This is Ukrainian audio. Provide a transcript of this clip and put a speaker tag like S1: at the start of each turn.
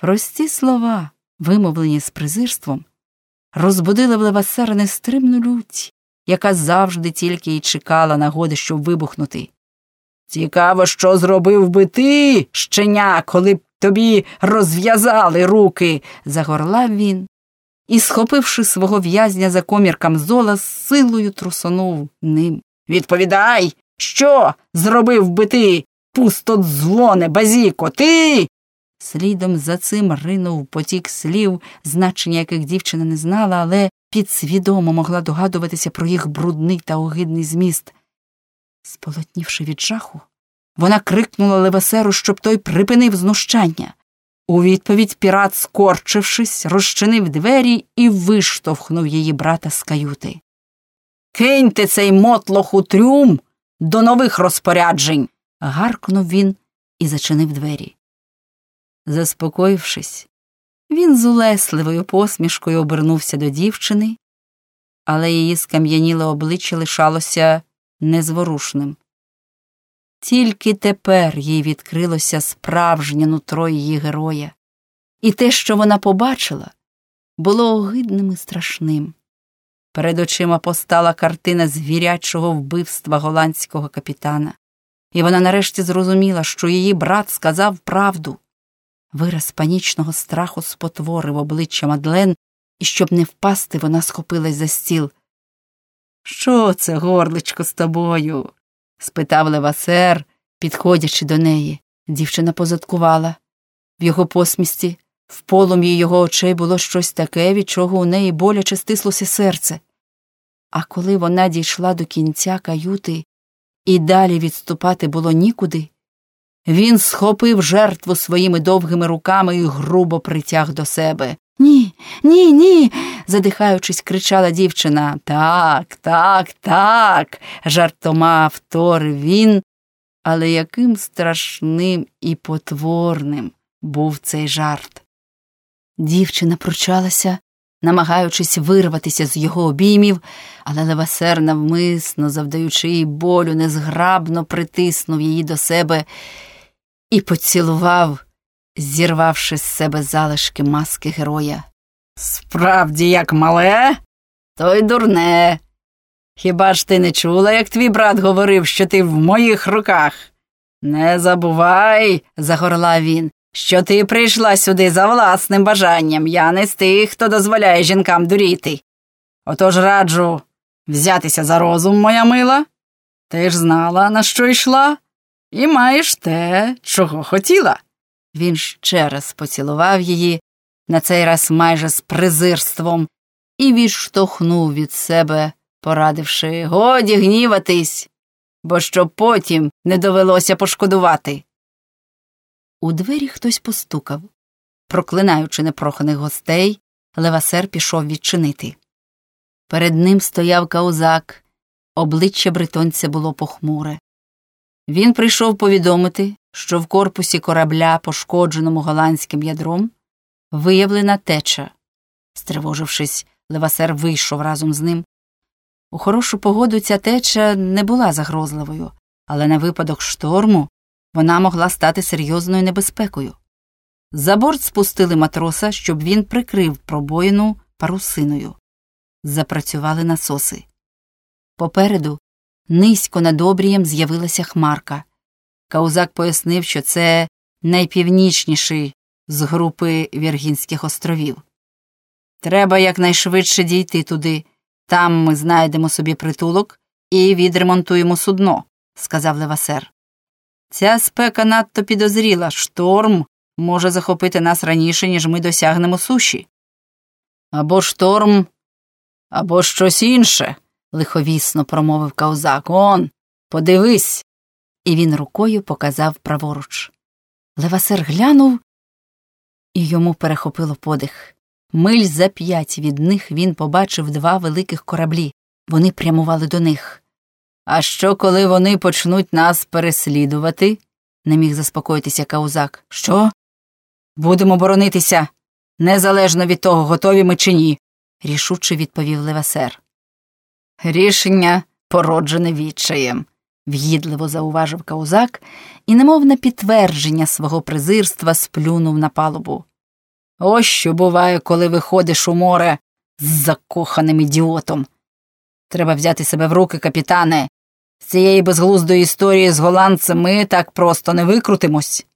S1: Прості слова, вимовлені з презирством, розбудили в Левасера нестримну лють, яка завжди тільки й чекала нагоди, щоб вибухнути. Цікаво, що зробив би ти, щеня, коли б тобі розв'язали руки, загорлав він і, схопивши свого в'язня за комір камзола, з силою трусонув ним. Відповідай, що зробив би ти, пустодзвоне, базіко, ти? Слідом за цим ринув потік слів, значення яких дівчина не знала, але підсвідомо могла догадуватися про їх брудний та огидний зміст. Сполотнівши від жаху, вона крикнула Левесеру, щоб той припинив знущання. У відповідь пірат, скорчившись, розчинив двері і виштовхнув її брата з каюти. Киньте цей мотлох у трюм до нових розпоряджень. гаркнув він і зачинив двері. Заспокоївшись, він з улесливою посмішкою обернувся до дівчини, але її скам'яніле обличчя лишалося незворушним. Тільки тепер їй відкрилося справжнє нутро її героя, і те, що вона побачила, було огидним і страшним. Перед очима постала картина звірячого вбивства голландського капітана, і вона нарешті зрозуміла, що її брат сказав правду. Вираз панічного страху спотворив обличчя Мадлен, і щоб не впасти, вона схопилась за стіл. Що це, горличко, з тобою? спитав Левасер, підходячи до неї. Дівчина позадкувала. В його посмісті, в полум'ї його очей було щось таке, від чого у неї боляче стислося серце. А коли вона дійшла до кінця каюти і далі відступати було нікуди, він схопив жертву своїми довгими руками і грубо притяг до себе. Ні, ні, ні. задихаючись, кричала дівчина. Так, так, так. жартома вторив він. Але яким страшним і потворним був цей жарт. Дівчина пручалася, намагаючись вирватися з його обіймів, але Левасер навмисно, завдаючи їй болю, незграбно притиснув її до себе і поцілував, зірвавши з себе залишки маски героя. Справді, як мале, то й дурне. Хіба ж ти не чула, як твій брат говорив, що ти в моїх руках? Не забувай, загорлав він, що ти прийшла сюди за власним бажанням, я не з тих, хто дозволяє жінкам дуріти. Отож раджу взятися за розум, моя мила. Ти ж знала, на що йшла, і маєш те, чого хотіла. Він ще раз поцілував її, на цей раз майже з презирством, і відштовхнув від себе, порадивши годі гніватись, бо щоб потім не довелося пошкодувати. У двері хтось постукав. Проклинаючи непроханих гостей, Левасер пішов відчинити. Перед ним стояв каузак, обличчя бретонця було похмуре. Він прийшов повідомити, що в корпусі корабля, пошкодженому голландським ядром, виявлена теча. Стривожившись, Левасер вийшов разом з ним. У хорошу погоду ця теча не була загрозливою, але на випадок шторму вона могла стати серйозною небезпекою. За борт спустили матроса, щоб він прикрив пробоїну парусиною. Запрацювали насоси. Попереду низько над обрієм з'явилася хмарка. Каузак пояснив, що це найпівнічніший з групи Віргінських островів. Треба якнайшвидше дійти туди. Там ми знайдемо собі притулок і відремонтуємо судно, сказав Левасер. Ця спека надто підозріла, шторм може захопити нас раніше, ніж ми досягнемо суші. Або шторм, або щось інше, лиховісно промовив каузак. Он, подивись. І він рукою показав праворуч. Левасер глянув, і йому перехопило подих. Миль за п'ять від них він побачив два великих кораблі. Вони прямували до них. А що, коли вони почнуть нас переслідувати? не міг заспокоїтися каузак. Що? Будемо боронитися, незалежно від того, готові ми чи ні, рішуче відповів Левасер. Рішення породжене відчаєм, в'їдливо зауважив каузак і, немов на підтвердження свого презирства, сплюнув на палубу. Ось що буває, коли виходиш у море з закоханим ідіотом. Треба взяти себе в руки, капітане. З цієї безглуздої історії з голландцем ми так просто не викрутимось.